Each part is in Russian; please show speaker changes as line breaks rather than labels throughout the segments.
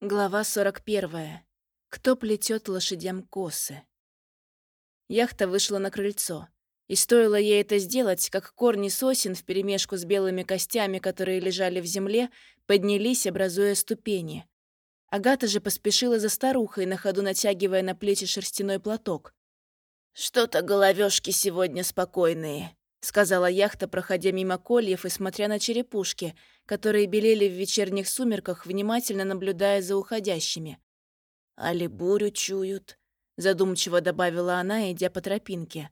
Глава 41. Кто плетет лошадям косы? Яхта вышла на крыльцо. И стоило ей это сделать, как корни сосен вперемешку с белыми костями, которые лежали в земле, поднялись, образуя ступени. Агата же поспешила за старухой, на ходу натягивая на плечи шерстяной платок. «Что-то головешки сегодня спокойные», — сказала яхта, проходя мимо кольев и смотря на черепушки, которые белели в вечерних сумерках, внимательно наблюдая за уходящими. «Али бурю чуют», — задумчиво добавила она, идя по тропинке.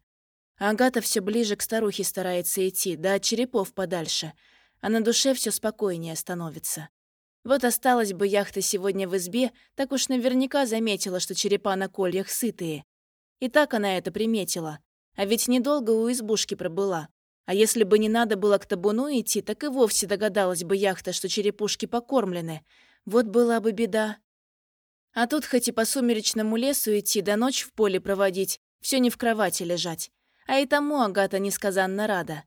Агата все ближе к старухе старается идти, да от черепов подальше, а на душе все спокойнее становится. Вот осталась бы яхта сегодня в избе, так уж наверняка заметила, что черепа на кольях сытые. И так она это приметила. А ведь недолго у избушки пробыла. А если бы не надо было к табуну идти, так и вовсе догадалась бы яхта, что черепушки покормлены. Вот была бы беда. А тут хоть и по сумеречному лесу идти, да ночь в поле проводить, все не в кровати лежать. А и тому Агата несказанно рада.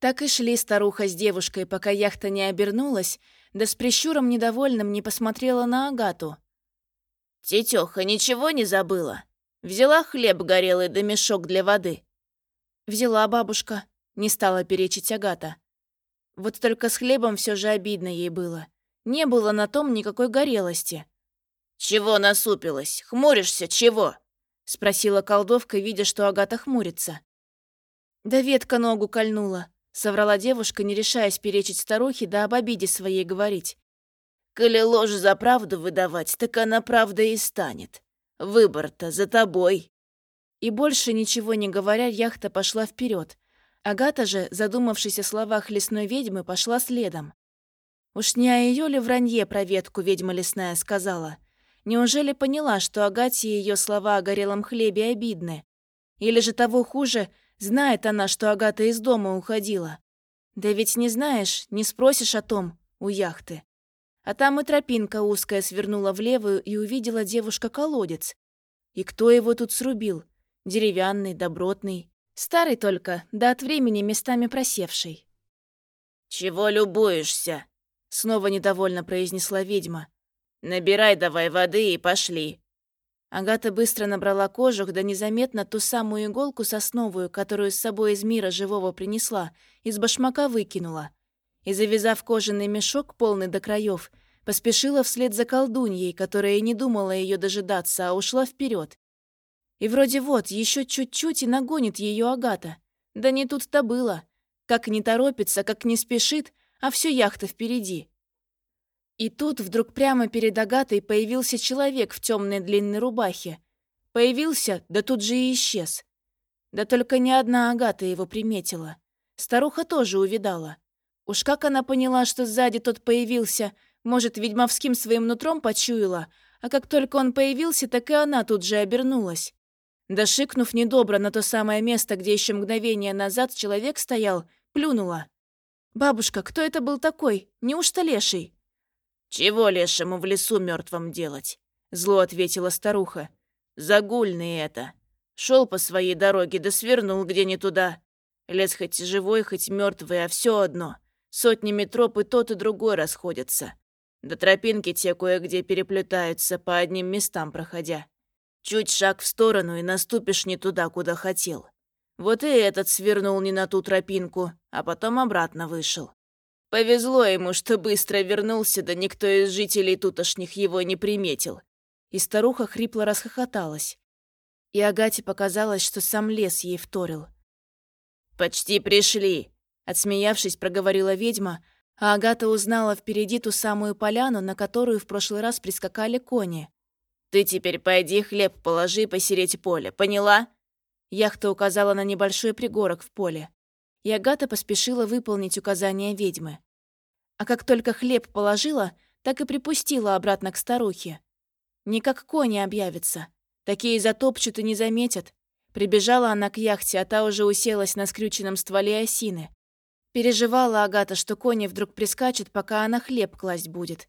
Так и шли старуха с девушкой, пока яхта не обернулась, да с прищуром недовольным не посмотрела на Агату. «Тетёха ничего не забыла?» Взяла хлеб горелый да мешок для воды. Взяла бабушка, не стала перечить Агата. Вот только с хлебом все же обидно ей было. Не было на том никакой горелости. «Чего насупилась? Хмуришься, чего?» — спросила колдовка, видя, что Агата хмурится. «Да ветка ногу кольнула», — соврала девушка, не решаясь перечить старухе, да об обиде своей говорить. «Коли ложь за правду выдавать, так она правда и станет. Выбор-то за тобой». И больше ничего не говоря, яхта пошла вперед. Агата же, задумавшись о словах лесной ведьмы, пошла следом. Уж не о ее ли вранье про ветку ведьма лесная сказала? Неужели поняла, что Агате ее слова о горелом хлебе обидны? Или же того хуже, знает она, что Агата из дома уходила? Да ведь не знаешь, не спросишь о том у яхты. А там и тропинка узкая свернула в левую и увидела девушка колодец. И кто его тут срубил? Деревянный, добротный. Старый только, да от времени местами просевший. «Чего любуешься?» — снова недовольно произнесла ведьма. «Набирай давай воды и пошли». Агата быстро набрала кожух, да незаметно ту самую иголку сосновую, которую с собой из мира живого принесла, из башмака выкинула — и, завязав кожаный мешок, полный до краев, поспешила вслед за колдуньей, которая не думала ее дожидаться, а ушла вперед. И вроде вот, еще чуть-чуть и нагонит ее Агата. Да не тут-то было. Как не торопится, как не спешит, а все яхта впереди. И тут вдруг прямо перед Агатой появился человек в темной длинной рубахе. Появился, да тут же и исчез. Да только ни одна Агата его приметила. Старуха тоже увидала. Уж как она поняла, что сзади тот появился, может, ведьмовским своим нутром почуяла, а как только он появился, так и она тут же обернулась. Да шикнув недобро на то самое место, где еще мгновение назад человек стоял, плюнула. «Бабушка, кто это был такой? Неужто леший?» «Чего лешему в лесу мертвым делать?» Зло ответила старуха. «Загульный это. Шел по своей дороге да свернул где не туда. Лес хоть живой, хоть мертвый, а все одно. Сотнями троп и тот, и другой расходятся. До тропинки те кое-где переплетаются, по одним местам проходя. Чуть шаг в сторону и наступишь не туда, куда хотел. Вот и этот свернул не на ту тропинку, а потом обратно вышел. Повезло ему, что быстро вернулся, да никто из жителей тутошних его не приметил. И старуха хрипло расхохоталась. И Агате показалось, что сам лес ей вторил. «Почти пришли», Отсмеявшись, проговорила ведьма, а Агата узнала впереди ту самую поляну, на которую в прошлый раз прискакали кони. «Ты теперь пойди хлеб положи посереть поле, поняла?» Яхта указала на небольшой пригорок в поле. И Агата поспешила выполнить указания ведьмы. А как только хлеб положила, так и припустила обратно к старухе. Не как кони объявятся. Такие затопчут и не заметят. Прибежала она к яхте, а та уже уселась на скрюченном стволе осины. Переживала Агата, что кони вдруг прискачут, пока она хлеб класть будет.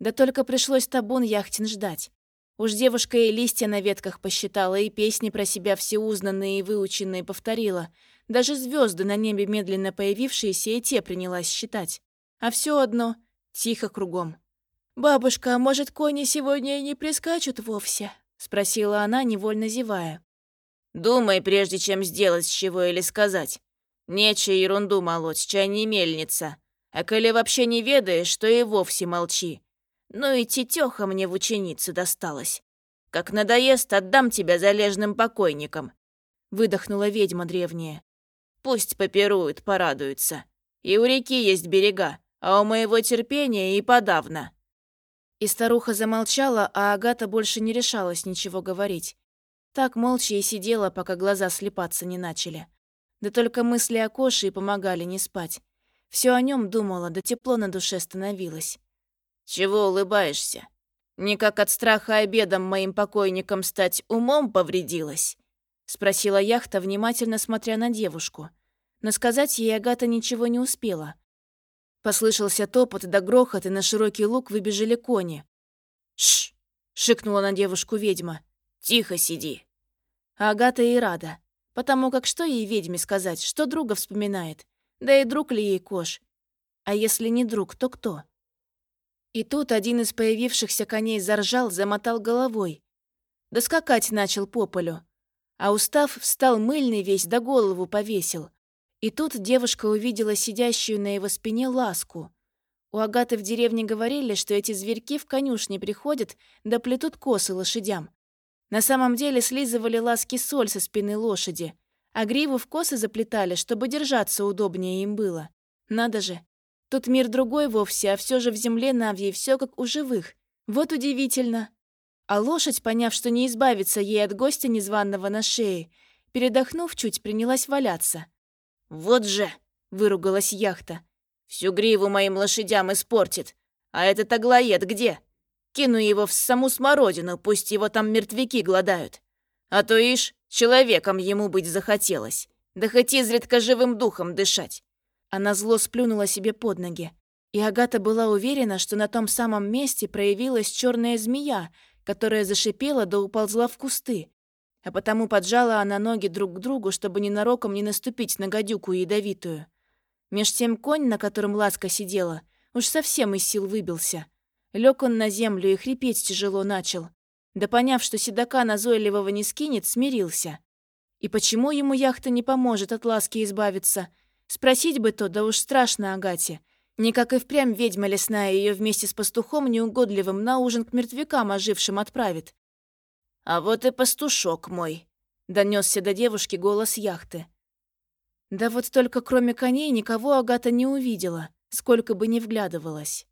Да только пришлось табун яхтин ждать. Уж девушка и листья на ветках посчитала, и песни про себя все узнанные и выученные повторила. Даже звезды на небе медленно появившиеся и те принялась считать. А все одно — тихо кругом. «Бабушка, а может, кони сегодня и не прискачут вовсе?» — спросила она, невольно зевая.
«Думай, прежде чем сделать чего или сказать. Нече ерунду молоть, чай не мельница. А коли вообще не ведаешь, то и вовсе молчи. Ну и тетёха мне в ученицы досталась. Как надоест, отдам тебя залежным покойникам. Выдохнула ведьма древняя. Пусть попируют, порадуются. И у реки есть берега, а у моего терпения и подавно.
И старуха замолчала, а Агата больше не решалась ничего говорить. Так молча и сидела, пока глаза слепаться не начали. Да только мысли о Коше и помогали не спать. Все о нем думала, да тепло на душе становилось.
«Чего улыбаешься? Никак от страха обедом моим покойникам стать умом повредилась?»
Спросила яхта, внимательно смотря на девушку. Но сказать ей Агата ничего не успела. Послышался топот да грохот, и на широкий луг выбежали кони.
«Шш!» — шикнула на девушку ведьма. «Тихо сиди!»
Агата и рада. Потому как что ей ведьме сказать, что друга вспоминает? Да и друг ли ей Кош? А если не друг, то кто? И тут один из появившихся коней заржал, замотал головой. Да скакать начал по полю. А устав встал мыльный весь, да голову повесил. И тут девушка увидела сидящую на его спине ласку. У Агаты в деревне говорили, что эти зверьки в конюшне приходят да плетут косы лошадям. На самом деле слизывали ласки соль со спины лошади, а гриву в косы заплетали, чтобы держаться удобнее им было. Надо же. Тут мир другой вовсе, а все же в земле Навьей все как у живых. Вот удивительно. А лошадь, поняв, что не избавится ей от гостя незваного на шее, передохнув чуть, принялась валяться.
«Вот же!» — выругалась яхта. «Всю гриву моим лошадям испортит. А этот аглоед где?» Кину его в саму смородину, пусть его там мертвяки гладают. А то ишь, человеком ему быть захотелось. Да хоть изредка живым духом дышать.
Она зло сплюнула себе под ноги. И Агата была уверена, что на том самом месте проявилась черная змея, которая зашипела да уползла в кусты. А потому поджала она ноги друг к другу, чтобы ненароком не наступить на гадюку ядовитую. Меж тем конь, на котором Ласка сидела, уж совсем из сил выбился. Лег он на землю и хрипеть тяжело начал. Да поняв, что седока назойливого не скинет, смирился. И почему ему яхта не поможет от ласки избавиться? Спросить бы то, да уж страшно Агате. Никак и впрямь ведьма лесная ее вместе с пастухом неугодливым на ужин к мертвякам ожившим отправит.
«А вот и пастушок мой», — донесся до девушки голос яхты.
Да вот только кроме коней никого Агата не увидела, сколько бы ни вглядывалась.